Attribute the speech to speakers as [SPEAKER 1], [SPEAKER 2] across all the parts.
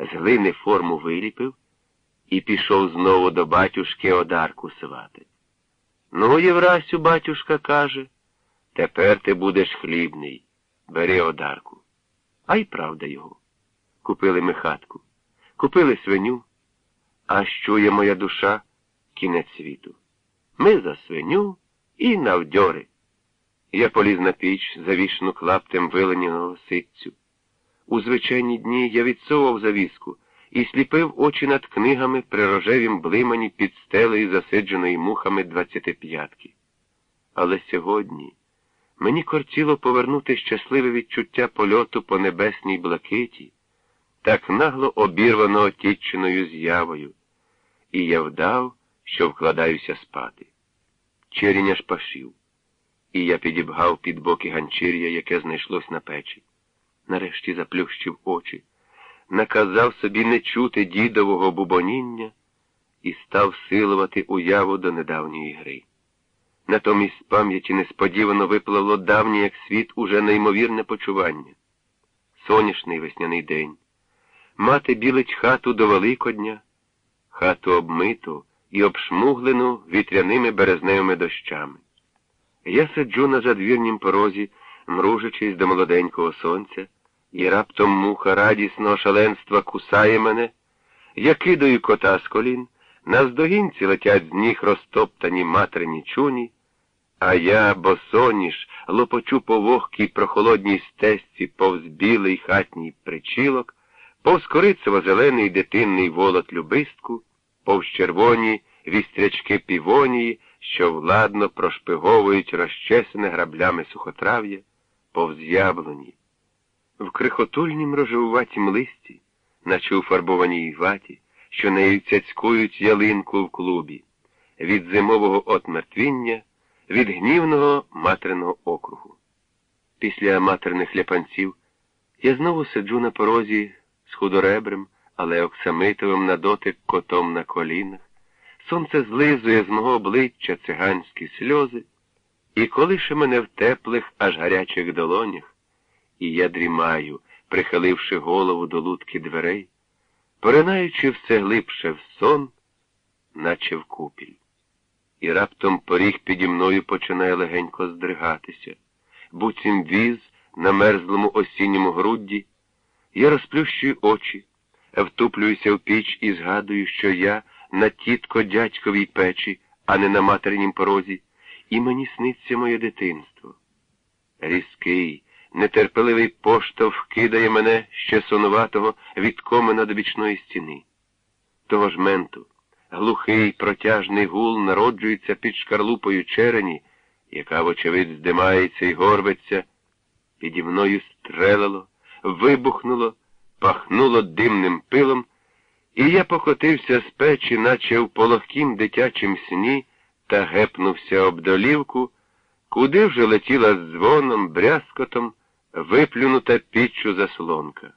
[SPEAKER 1] з глини форму виліпив і пішов знову до батюшки одарку свати. Ну, Єврасю, батюшка каже, тепер ти будеш хлібний. Бери одарку. А й правда його. Купили ми хатку, купили свиню, а що є моя душа кінець світу. Ми за свиню і навдьори. Я поліз на піч, завішену клаптем виленяного ситцю. У звичайні дні я відсовував завіску і сліпив очі над книгами при рожевім блимані під стелею засидженої мухами двадцятип'ятки. Але сьогодні мені кортіло повернути щасливе відчуття польоту по небесній блакиті, так нагло обірвано отіченою з'явою, і я вдав, що вкладаюся спати. Черінь аж пашів, і я підібгав під боки ганчір'я, яке знайшлось на печі. Нарешті заплющив очі, наказав собі не чути дідового бубоніння і став силувати уяву до недавньої гри. Натомість з пам'яті несподівано випливло давнє, як світ, уже неймовірне почування. Соняшний весняний день. Мати білить хату до Великодня, хату обмиту і обшмуглену вітряними березневими дощами. Я сиджу на задвірнім порозі, мружачись до молоденького сонця, і раптом муха радісного шаленства кусає мене, я кидаю кота з колін, наздогінці летять з ніг розтоптані материні чуні, а я, босоніж, лопочу по вогкій прохолодній стесці повз білий хатній причілок, повз корицево зелений дитинний волот любистку, повз червоні вістрячки півонії, що владно прошпиговують розчесене граблями сухотрав'я, повз яблуні. В крихотульнім рожевуватім листі, наче у фарбованій ваті, що нею цяцькують ялинку в клубі, від зимового отмертвіння, від гнівного материного округу. Після матерних ляпанців я знову сиджу на порозі з худоребрем, але оксамитовим на дотик котом на колінах. Сонце злизує з мого обличчя циганські сльози, і колише мене в теплих, аж гарячих долонях, і я дрімаю, прихиливши голову до лутки дверей, поринаючи все глибше в сон, наче в купіль. І раптом поріг піді мною починає легенько здригатися, буцім віз на мерзлому осінньому грудді, я розплющую очі, втуплююся в піч і згадую, що я на тітко дядьковій печі, а не на материнім порозі, і мені сниться моє дитинство. Різкий, нетерпеливий поштовх кидає мене ще сонуватого від комина до бічної стіни. Того ж менту, глухий протяжний гул народжується під шкарлупою черені, яка, вочевидь, здимається і горбиться, піді мною стрелило, вибухнуло, пахнуло димним пилом. І я покотився з печі, наче в пологкім дитячім сні, та гепнувся об долівку, куди вже летіла з дзвоном, брязкотом, виплюнута піччю заслонка.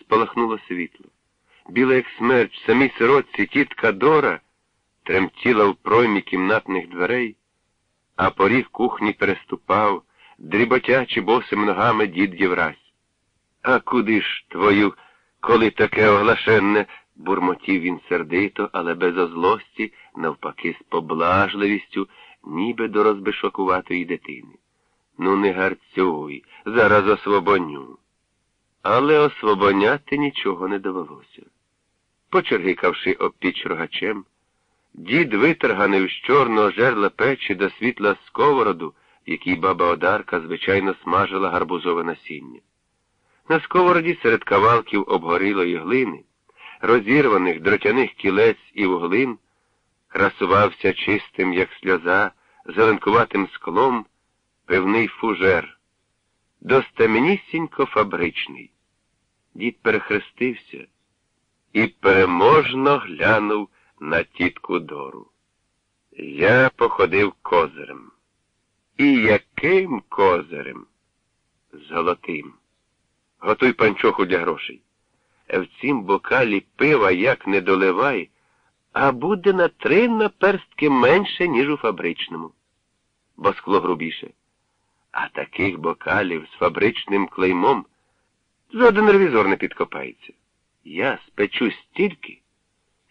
[SPEAKER 1] Спалахнуло світло. Біла, як смерч, самій сиротці тітка Дора тремтіла в проймі кімнатних дверей, а поріг кухні переступав, дріботячи босим ногами дід Єврась. А куди ж твою? Коли таке оглашенне, бурмотів він сердито, але без озлості, навпаки, з поблажливістю, ніби до розбишокуватої дитини. Ну, не гарцюй, зараз освобоню. Але освобоняти нічого не довелося. Почергикавши обпіч рогачем, дід витерганий з чорного жерла печі до світла сковороду, в якій баба Одарка звичайно смажила гарбузове насіння. На сковороді серед кавалків обгорілої глини, розірваних дротяних кілець і вуглин, красувався чистим, як сльоза, зеленкуватим склом, пивний фужер, достемнісінько фабричний. Дід перехрестився і переможно глянув на тітку Дору. Я походив козирем. І яким козирем? Золотим. Готуй панчоху для грошей. В цім бокалі пива як не доливай, а буде на три наперстки менше, ніж у фабричному, бо скло грубіше. А таких бокалів з фабричним клеймом жоден ревізор не підкопається. Я спечу стільки,